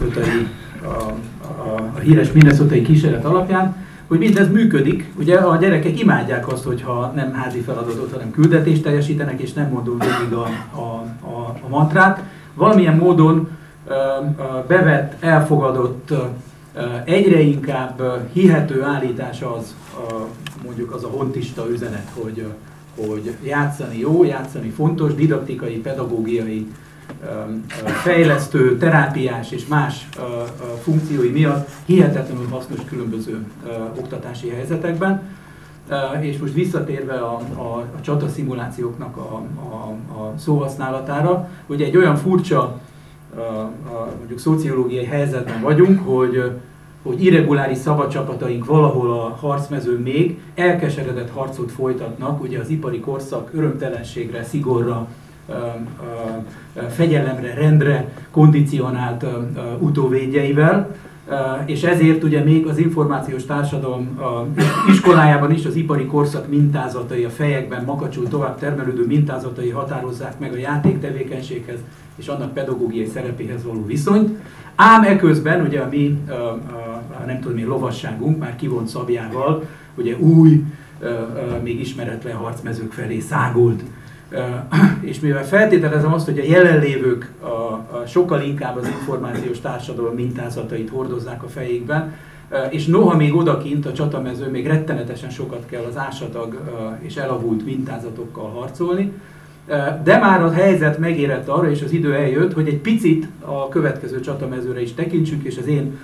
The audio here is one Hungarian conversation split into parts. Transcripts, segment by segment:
minnesota a, a, a híres minnesota kísérlet alapján, hogy mindez működik. Ugye a gyerekek imádják azt, hogyha nem házi feladatot, hanem küldetést teljesítenek, és nem mondunk végig a, a, a, a mantrát. Valamilyen módon bevett, elfogadott, egyre inkább hihető állítás az, mondjuk az a hontista üzenet, hogy, hogy játszani jó, játszani fontos, didaktikai, pedagógiai, fejlesztő, terápiás és más funkciói miatt hihetetlenül hasznos különböző oktatási helyzetekben. És most visszatérve a, a, a csataszimulációknak a, a, a szóhasználatára, hogy egy olyan furcsa mondjuk szociológiai helyzetben vagyunk, hogy, hogy irreguláris szabadcsapataink valahol a harcmezőn még elkeseredett harcot folytatnak, ugye az ipari korszak örömtelenségre, szigorra, fegyelemre, rendre kondicionált utóvédjeivel, és ezért ugye még az információs társadalom iskolájában is az ipari korszak mintázatai, a fejekben makacsul tovább termelődő mintázatai határozzák meg a játéktevékenységhez és annak pedagógiai szerepéhez való viszonyt. Ám eközben ugye a mi, nem tudom én, lovasságunk már kivont szabjával, ugye új, még ismeretlen harcmezők felé szágult. És mivel feltételezem azt, hogy a jelenlévők a, a sokkal inkább az információs társadalom mintázatait hordozzák a fejékben, és noha még odakint a csatamező még rettenetesen sokat kell az ásatag és elavult mintázatokkal harcolni, de már a helyzet megérett arra, és az idő eljött, hogy egy picit a következő csatamezőre is tekintsünk, és az én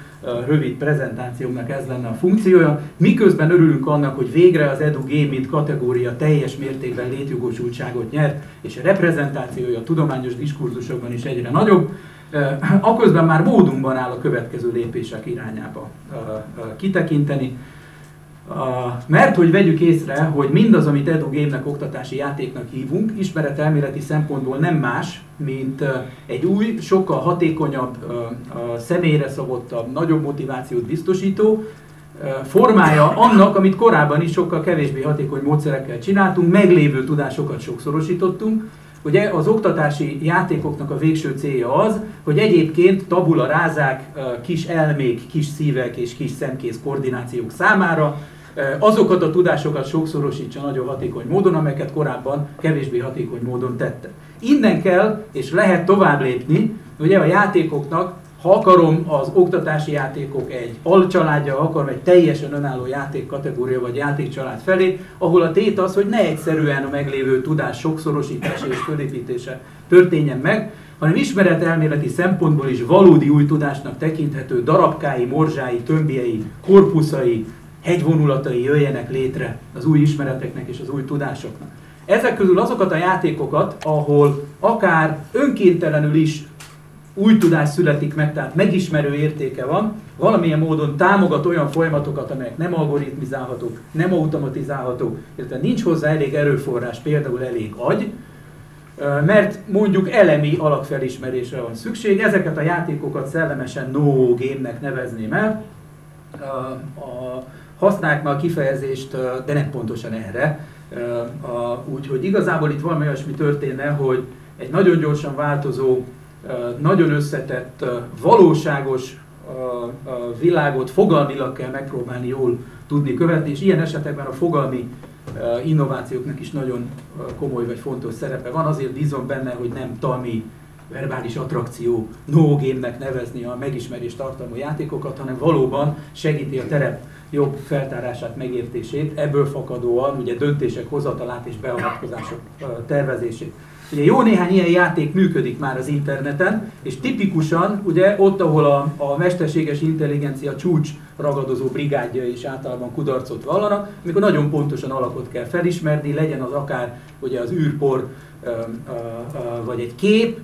rövid prezentációmnak ez lenne a funkciója. Miközben örülünk annak, hogy végre az Edu Game kategória teljes mértékben létjogosultságot nyert, és a reprezentációja a tudományos diskurzusokban is egyre nagyobb, akközben már módunkban áll a következő lépések irányába kitekinteni. Mert hogy vegyük észre, hogy mindaz, amit EduGame-nek oktatási játéknak hívunk, ismeretelméleti szempontból nem más, mint egy új, sokkal hatékonyabb, személyre szabottabb, nagyobb motivációt biztosító formája annak, amit korábban is sokkal kevésbé hatékony módszerekkel csináltunk, meglévő tudásokat sokszorosítottunk, Ugye az oktatási játékoknak a végső célja az, hogy egyébként tabula rázák, kis elmék, kis szívek és kis szemkész koordinációk számára azokat a tudásokat sokszorosítsa nagyon hatékony módon, amelyeket korábban kevésbé hatékony módon tette. Innen kell és lehet tovább lépni, ugye a játékoknak, ha akarom az oktatási játékok egy alcsaládja, ha akarom egy teljesen önálló játék kategória vagy játékcsalád felé, ahol a tét az, hogy ne egyszerűen a meglévő tudás sokszorosítása és fölépítése történjen meg, hanem ismeretelméleti szempontból is valódi új tudásnak tekinthető darabkái, morzsái, tömbjei, korpuszai, hegyvonulatai jöjjenek létre az új ismereteknek és az új tudásoknak. Ezek közül azokat a játékokat, ahol akár önkéntelenül is új tudás születik meg, tehát megismerő értéke van, valamilyen módon támogat olyan folyamatokat, amelyek nem algoritmizálhatók, nem automatizálhatók, illetve nincs hozzá elég erőforrás, például elég agy, mert mondjuk elemi alapfelismerésre van szükség. Ezeket a játékokat szellemesen no game-nek nevezném el. Használják már a kifejezést, de nem pontosan erre. Úgyhogy igazából itt valami olyasmi történne, hogy egy nagyon gyorsan változó, nagyon összetett, valóságos világot fogalmilag kell megpróbálni jól tudni követni, és ilyen esetekben a fogalmi innovációknak is nagyon komoly vagy fontos szerepe van. Azért bízom benne, hogy nem talmi verbális attrakció, no game-nek nevezni a megismerés tartalmú játékokat, hanem valóban segíti a terep jobb feltárását, megértését, ebből fakadóan ugye döntések hozatalát és beavatkozások tervezését. Ugye jó néhány ilyen játék működik már az interneten, és tipikusan ugye ott, ahol a, a mesterséges intelligencia csúcs ragadozó brigádja is általában kudarcot vallanak, amikor nagyon pontosan alapot kell felismerni, legyen az akár ugye az űrpor vagy egy kép,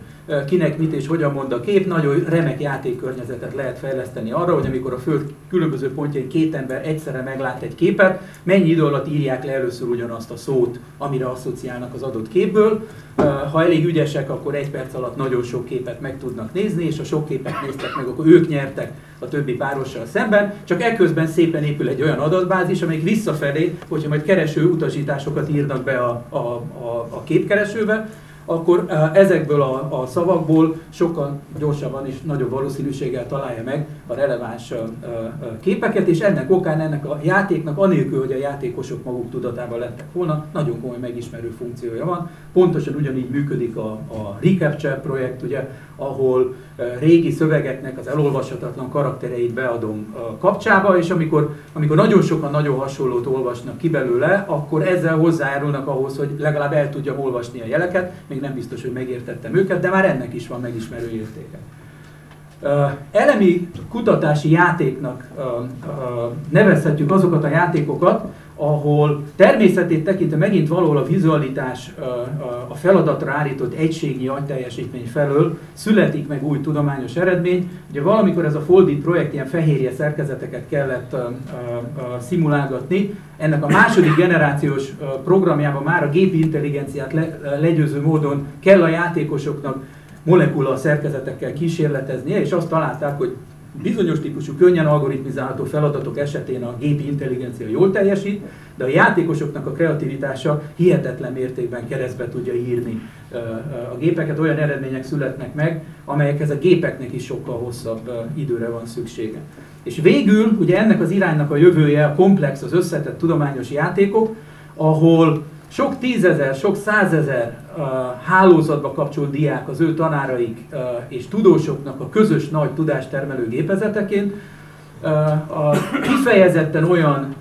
kinek mit és hogyan mond a kép, nagyon remek játékkörnyezetet lehet fejleszteni arra, hogy amikor a föld különböző pontjain két ember egyszerre meglát egy képet, mennyi idő alatt írják le először ugyanazt a szót, amire asszociálnak az adott képből. Ha elég ügyesek, akkor egy perc alatt nagyon sok képet meg tudnak nézni, és ha sok képet néztek meg, akkor ők nyertek a többi párossal szemben, csak ekközben szépen épül egy olyan adatbázis, amelyik visszafelé, hogyha majd kereső utasításokat írnak be a, a, a, a képkeresőbe, akkor ezekből a, a szavakból sokkal gyorsabban és nagyobb valószínűséggel találja meg a releváns képeket, és ennek okán ennek a játéknak, anélkül, hogy a játékosok maguk tudatában lettek volna, nagyon komoly megismerő funkciója van. Pontosan ugyanígy működik a, a Recapture projekt, ugye, ahol régi szövegeknek az elolvashatatlan karaktereit beadom kapcsába, és amikor, amikor nagyon sokan nagyon hasonlót olvasnak ki belőle, akkor ezzel hozzájárulnak ahhoz, hogy legalább el tudjam olvasni a jeleket, még nem biztos, hogy megértettem őket, de már ennek is van megismerő értéke. Elemi kutatási játéknak nevezhetjük azokat a játékokat, ahol természetét tekintve megint valahol a vizualitás a feladatra állított egységnyi agyteljesítmény felől születik meg új tudományos eredmény. Ugye valamikor ez a Foldit projekt ilyen fehérje szerkezeteket kellett szimulálgatni. Ennek a második generációs programjában már a gépi intelligenciát legyőző módon kell a játékosoknak molekula szerkezetekkel kísérleteznie, és azt találták, hogy bizonyos típusú könnyen algoritmizálható feladatok esetén a gépi intelligencia jól teljesít, de a játékosoknak a kreativitása hihetetlen mértékben keresztbe tudja írni a gépeket, olyan eredmények születnek meg, amelyekhez a gépeknek is sokkal hosszabb időre van szüksége. És végül ugye ennek az iránynak a jövője a komplex, az összetett tudományos játékok, ahol sok tízezer, sok százezer uh, hálózatba kapcsolt diák az ő tanáraik uh, és tudósoknak a közös nagy tudástermelő gépezeteként. A kifejezetten olyan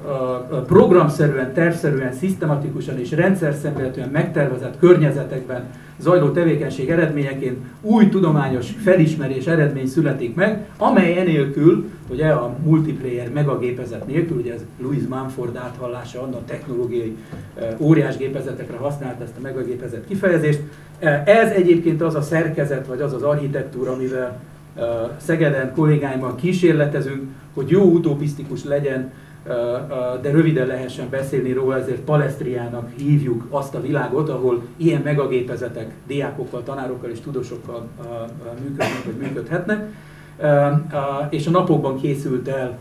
programszerűen, tervszerűen, szisztematikusan és rendszerszemléletűen megtervezett környezetekben zajló tevékenység eredményeként új tudományos felismerés eredmény születik meg, amely enélkül, ugye a multiplayer megagépezet nélkül, ugye ez Louis Mumford áthallása annak technológiai óriás gépezetekre használt ezt a megagépezet kifejezést. Ez egyébként az a szerkezet, vagy az az architektúra, amivel Szegeden kollégáimmal kísérletezünk, hogy jó utopisztikus legyen de röviden lehessen beszélni róla, ezért Palestriának hívjuk azt a világot, ahol ilyen megagépezetek diákokkal, tanárokkal és tudósokkal működnek, vagy működhetnek. És a napokban készült el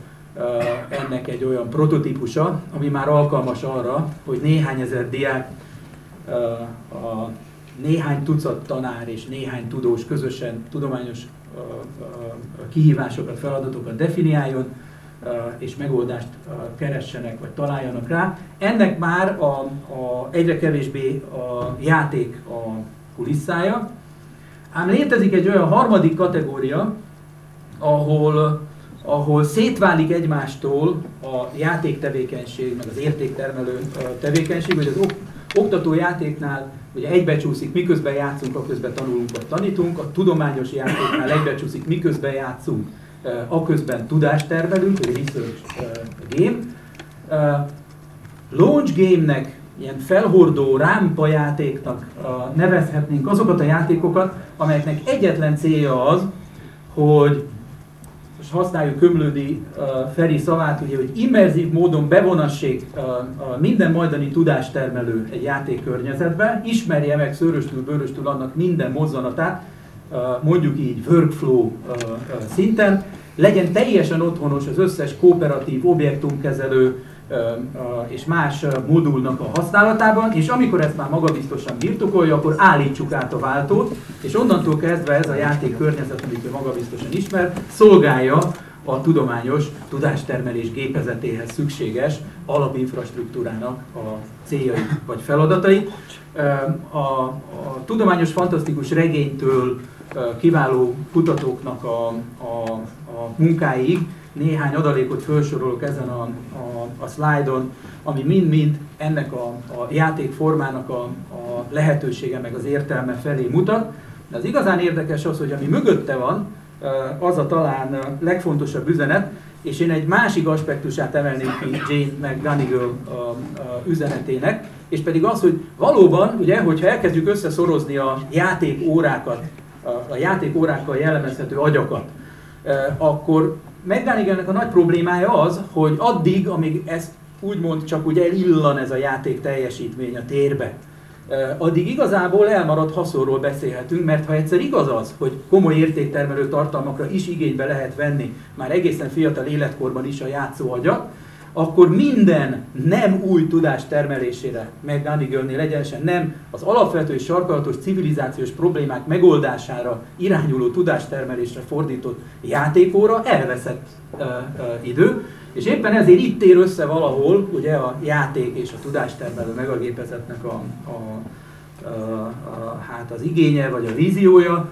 ennek egy olyan prototípusa, ami már alkalmas arra, hogy néhány ezer diák, a néhány tucat tanár és néhány tudós közösen tudományos kihívásokat, feladatokat definiáljon, és megoldást keressenek, vagy találjanak rá. Ennek már a, a egyre kevésbé a játék a kulisszája, ám létezik egy olyan harmadik kategória, ahol, ahol szétválik egymástól a játéktevékenység, meg az értéktermelő tevékenység, hogy az oktató játéknál ugye egybecsúszik, miközben játszunk, aközben tanulunk vagy tanítunk, a tudományos játéknál egybecsúszik, miközben játszunk, aközben tudást termelünk, egy research game. Launch game-nek, ilyen felhordó rámpa játéknak nevezhetnénk azokat a játékokat, amelyeknek egyetlen célja az, hogy most használjuk Kömlődi uh, Feri szavát, ugye, hogy immerzív módon bevonassék uh, uh, minden majdani tudástermelő egy játékkörnyezetbe, ismerje meg szöröstül, bőröstül annak minden mozzanatát, mondjuk így workflow szinten, legyen teljesen otthonos az összes kooperatív objektumkezelő és más modulnak a használatában, és amikor ezt már magabiztosan birtokolja, akkor állítsuk át a váltót, és onnantól kezdve ez a játék környezet, amit ő magabiztosan ismer, szolgálja a tudományos tudástermelés gépezetéhez szükséges alapinfrastruktúrának a céljai vagy feladatai. A, a tudományos fantasztikus regénytől kiváló kutatóknak a, a, a munkáig néhány adalékot felsorolok ezen a, a, a szlájdon, ami mind-mind ennek a, a játékformának a, a lehetősége meg az értelme felé mutat. De az igazán érdekes az, hogy ami mögötte van, az a talán legfontosabb üzenet, és én egy másik aspektusát emelném ki Jane meg Gunnigal üzenetének, és pedig az, hogy valóban, ugye, hogyha elkezdjük összeszorozni a játék órákat a játékórákkal jellemezhető agyakat, akkor McGonigalnek a nagy problémája az, hogy addig, amíg ez úgymond csak úgy elillan ez a játék teljesítmény a térbe, addig igazából elmaradt haszonról beszélhetünk, mert ha egyszer igaz az, hogy komoly értéktermelő tartalmakra is igénybe lehet venni már egészen fiatal életkorban is a játszó agyat, akkor minden nem új tudás termelésére, meg Girlnél egyenesen nem az alapvető és sarkalatos civilizációs problémák megoldására irányuló tudástermelésre fordított játékóra elveszett uh, uh, idő, és éppen ezért itt ér össze valahol ugye a játék és a tudástermelő megagépezetnek a, a, a, a, hát az igénye vagy a víziója,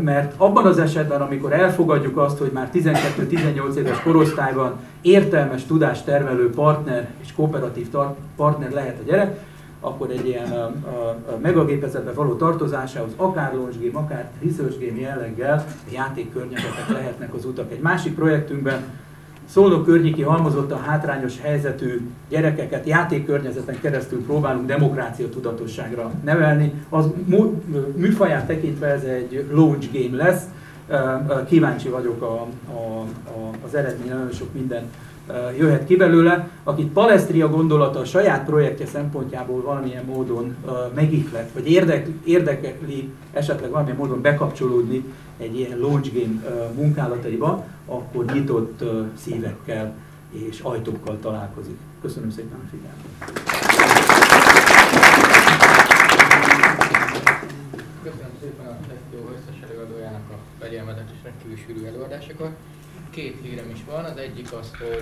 mert abban az esetben, amikor elfogadjuk azt, hogy már 12-18 éves korosztályban értelmes tudástermelő partner és kooperatív partner lehet a gyerek, akkor egy ilyen a, a, a megagépezetbe való tartozásához akár launch game, akár research game jelleggel játékkörnyezetek lehetnek az utak. Egy másik projektünkben Szolnok környéki halmozottan hátrányos helyzetű gyerekeket játékkörnyezeten keresztül próbálunk demokrácia tudatosságra nevelni. Az műfaját tekintve ez egy launch game lesz. Kíváncsi vagyok a, a, a, az eredmény, nagyon sok minden jöhet ki belőle, akit Palestria gondolata a saját projektje szempontjából valamilyen módon megihlet, vagy érdekli esetleg valamilyen módon bekapcsolódni egy ilyen launch game munkálataiba, akkor nyitott szívekkel és ajtókkal találkozik. Köszönöm szépen a figyelmet! Köszönöm szépen a lekció összes előadójának a fegyelmezett és rendkívül sűrű előadásokat. Két hírem is van, az egyik az, hogy